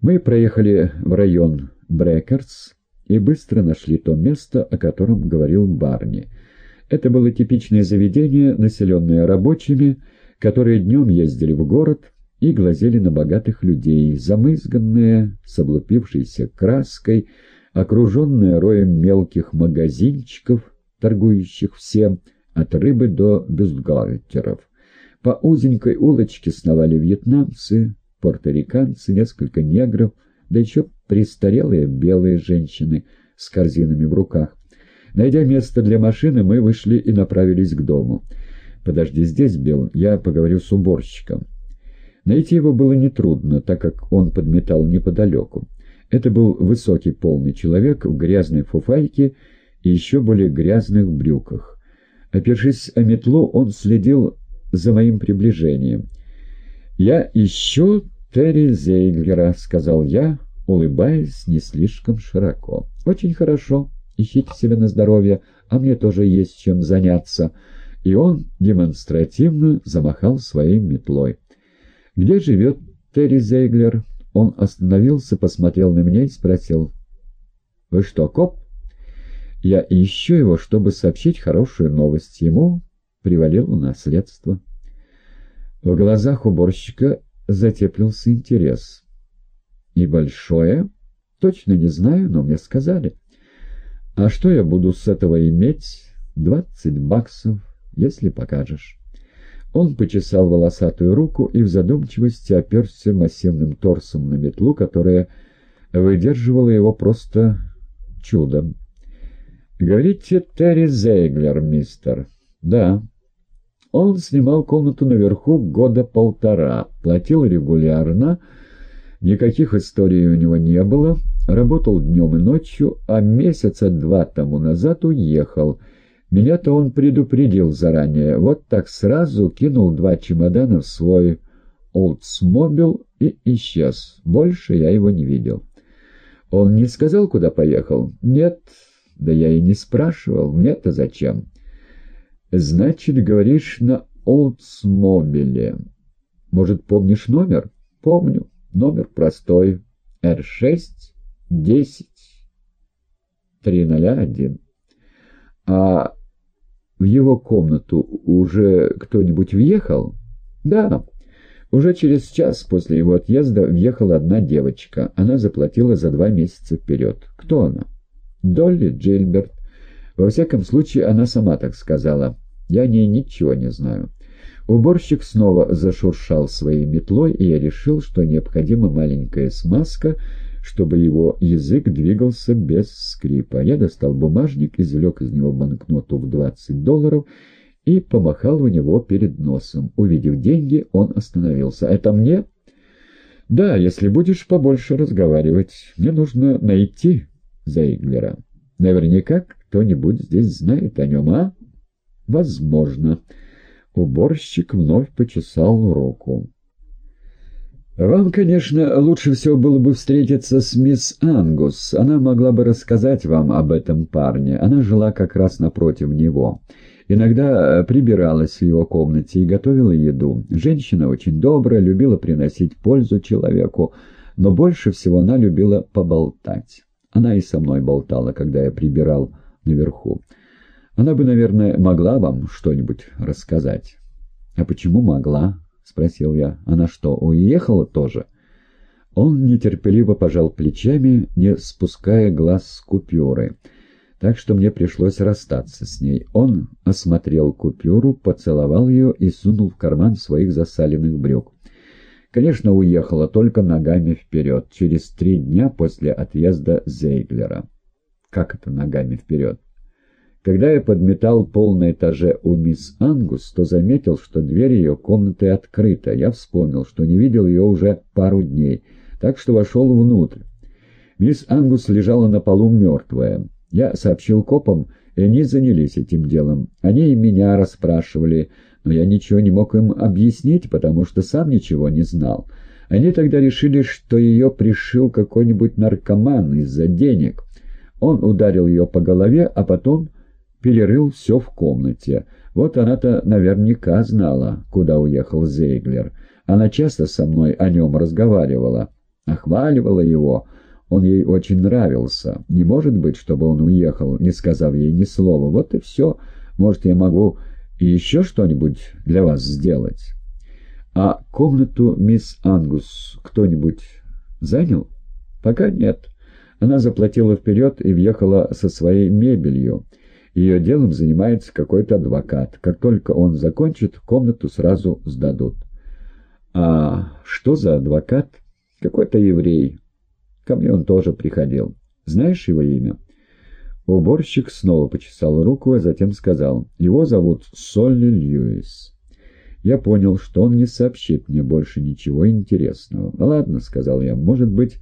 Мы проехали в район Брекерс и быстро нашли то место, о котором говорил Барни. Это было типичное заведение, населенное рабочими, которые днем ездили в город и глазели на богатых людей, замызганные, с облупившейся краской, окруженные роем мелких магазинчиков, торгующих всем, от рыбы до бюстгальтеров. По узенькой улочке сновали вьетнамцы, порториканцы, несколько негров, да еще престарелые белые женщины с корзинами в руках. Найдя место для машины, мы вышли и направились к дому. «Подожди здесь, Билл, я поговорю с уборщиком». Найти его было нетрудно, так как он подметал неподалеку. Это был высокий полный человек в грязной фуфайке и еще более грязных брюках. Опершись о метлу, он следил за моим приближением. «Я ищу Терри Зейглера», — сказал я, улыбаясь не слишком широко. «Очень хорошо. Ищите себя на здоровье, а мне тоже есть чем заняться». И он демонстративно замахал своей метлой. «Где живет Терри Зейглер?» Он остановился, посмотрел на меня и спросил. «Вы что, коп?» «Я ищу его, чтобы сообщить хорошую новость. Ему привалило наследство». В глазах уборщика затеплился интерес. «И большое? Точно не знаю, но мне сказали. А что я буду с этого иметь? Двадцать баксов, если покажешь». Он почесал волосатую руку и в задумчивости оперся массивным торсом на метлу, которая выдерживала его просто чудом. «Говорите, Терри Зейглер, мистер?» «Да». Он снимал комнату наверху года полтора, платил регулярно, никаких историй у него не было, работал днем и ночью, а месяца два тому назад уехал — меня-то он предупредил заранее, вот так сразу кинул два чемодана в свой Олдсмобил и исчез. Больше я его не видел. Он не сказал, куда поехал? Нет, да я и не спрашивал. Мне-то зачем? Значит, говоришь, на Олдсмобиле. Может, помнишь номер? Помню. Номер простой. Р6 10 301. А в его комнату уже кто-нибудь въехал? Да. Уже через час после его отъезда въехала одна девочка. Она заплатила за два месяца вперед. Кто она? Долли Джильберт. Во всяком случае, она сама так сказала. Я о ней ничего не знаю. Уборщик снова зашуршал своей метлой, и я решил, что необходима маленькая смазка, чтобы его язык двигался без скрипа. Я достал бумажник, извлек из него банкноту в 20 долларов и помахал у него перед носом. Увидев деньги, он остановился. «Это мне?» «Да, если будешь побольше разговаривать. Мне нужно найти Зейглера. Наверняка кто-нибудь здесь знает о нем, а?» «Возможно». Уборщик вновь почесал руку. «Вам, конечно, лучше всего было бы встретиться с мисс Ангус. Она могла бы рассказать вам об этом парне. Она жила как раз напротив него. Иногда прибиралась в его комнате и готовила еду. Женщина очень добрая, любила приносить пользу человеку, но больше всего она любила поболтать. Она и со мной болтала, когда я прибирал наверху. Она бы, наверное, могла вам что-нибудь рассказать». «А почему могла?» — спросил я. «Она что, уехала тоже?» Он нетерпеливо пожал плечами, не спуская глаз с купюры. Так что мне пришлось расстаться с ней. Он осмотрел купюру, поцеловал ее и сунул в карман своих засаленных брюк. Конечно, уехала только ногами вперед, через три дня после отъезда Зейглера. Как это ногами вперед? Когда я подметал пол на этаже у мисс Ангус, то заметил, что дверь ее комнаты открыта. Я вспомнил, что не видел ее уже пару дней, так что вошел внутрь. Мисс Ангус лежала на полу мертвая. Я сообщил копам, и они занялись этим делом. Они и меня расспрашивали, но я ничего не мог им объяснить, потому что сам ничего не знал. Они тогда решили, что ее пришил какой-нибудь наркоман из-за денег. Он ударил ее по голове, а потом перерыл все в комнате. Вот она-то наверняка знала, куда уехал Зейглер. Она часто со мной о нем разговаривала. охваливала его. Он ей очень нравился. Не может быть, чтобы он уехал, не сказав ей ни слова. Вот и все. Может, я могу еще что-нибудь для вас сделать. А комнату мисс Ангус кто-нибудь занял? Пока нет. Она заплатила вперед и въехала со своей мебелью. Ее делом занимается какой-то адвокат. Как только он закончит, комнату сразу сдадут. А что за адвокат? Какой-то еврей. Ко мне он тоже приходил. Знаешь его имя? Уборщик снова почесал руку, а затем сказал. Его зовут Солли Льюис. Я понял, что он не сообщит мне больше ничего интересного. «Ладно», — сказал я, — «может быть,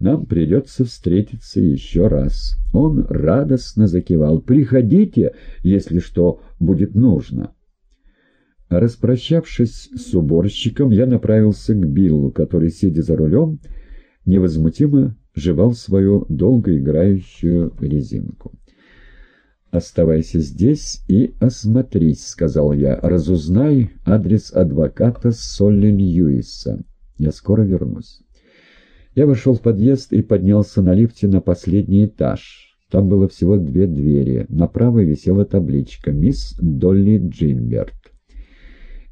нам придется встретиться еще раз». Он радостно закивал. «Приходите, если что будет нужно». Распрощавшись с уборщиком, я направился к Биллу, который, сидя за рулем, невозмутимо жевал свою долго играющую резинку. «Оставайся здесь и осмотрись», — сказал я. «Разузнай адрес адвоката Солли Льюиса. Я скоро вернусь». Я вошел в подъезд и поднялся на лифте на последний этаж. Там было всего две двери. Направо висела табличка «Мисс Долли Джимберт».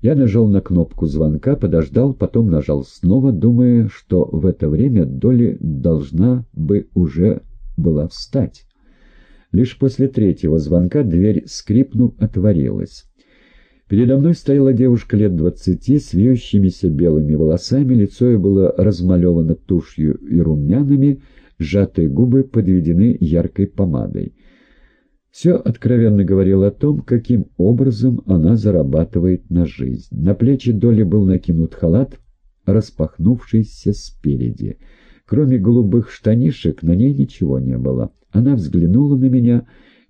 Я нажал на кнопку звонка, подождал, потом нажал снова, думая, что в это время Долли должна бы уже была встать. Лишь после третьего звонка дверь, скрипнув, отворилась. Передо мной стояла девушка лет двадцати с вьющимися белыми волосами, лицо ее было размалевано тушью и румянами, сжатые губы подведены яркой помадой. Все откровенно говорило о том, каким образом она зарабатывает на жизнь. На плечи Доли был накинут халат, распахнувшийся спереди. Кроме голубых штанишек на ней ничего не было. Она взглянула на меня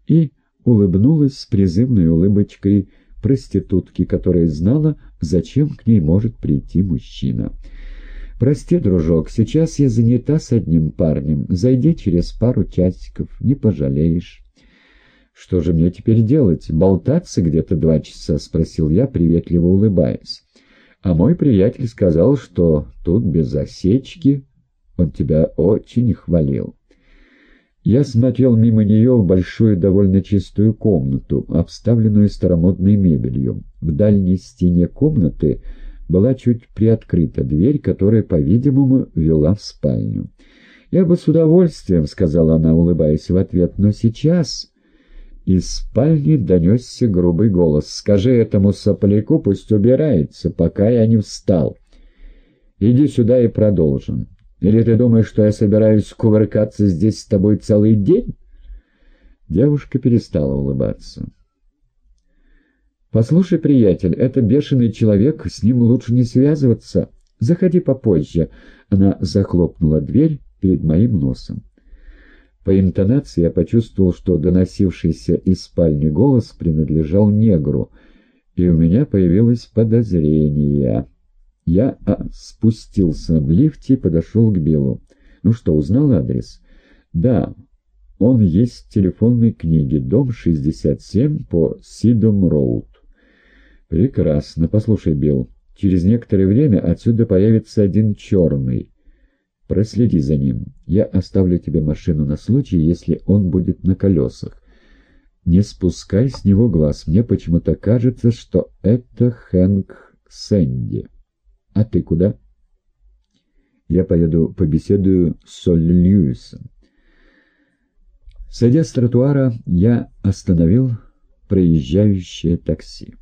и улыбнулась с призывной улыбочкой проститутки, которая знала, зачем к ней может прийти мужчина. «Прости, дружок, сейчас я занята с одним парнем. Зайди через пару часиков, не пожалеешь». «Что же мне теперь делать? Болтаться где-то два часа?» — спросил я, приветливо улыбаясь. «А мой приятель сказал, что тут без осечки. Он тебя очень хвалил». Я смотрел мимо нее в большую довольно чистую комнату, обставленную старомодной мебелью. В дальней стене комнаты была чуть приоткрыта дверь, которая, по-видимому, вела в спальню. «Я бы с удовольствием», — сказала она, улыбаясь в ответ, — «но сейчас...» Из спальни донесся грубый голос. «Скажи этому сопляку, пусть убирается, пока я не встал. Иди сюда и продолжим». Или ты думаешь, что я собираюсь кувыркаться здесь с тобой целый день?» Девушка перестала улыбаться. «Послушай, приятель, это бешеный человек, с ним лучше не связываться. Заходи попозже». Она захлопнула дверь перед моим носом. По интонации я почувствовал, что доносившийся из спальни голос принадлежал негру, и у меня появилось подозрение. Я а, спустился в лифте и подошел к Биллу. «Ну что, узнал адрес?» «Да, он есть в телефонной книге. Дом 67 по Сидом-Роуд». «Прекрасно. Послушай, Билл, через некоторое время отсюда появится один черный. Проследи за ним. Я оставлю тебе машину на случай, если он будет на колесах. Не спускай с него глаз. Мне почему-то кажется, что это Хэнк Сэнди». «А ты куда?» «Я поеду побеседую с Солли Льюисом». Сойдя с тротуара, я остановил проезжающее такси.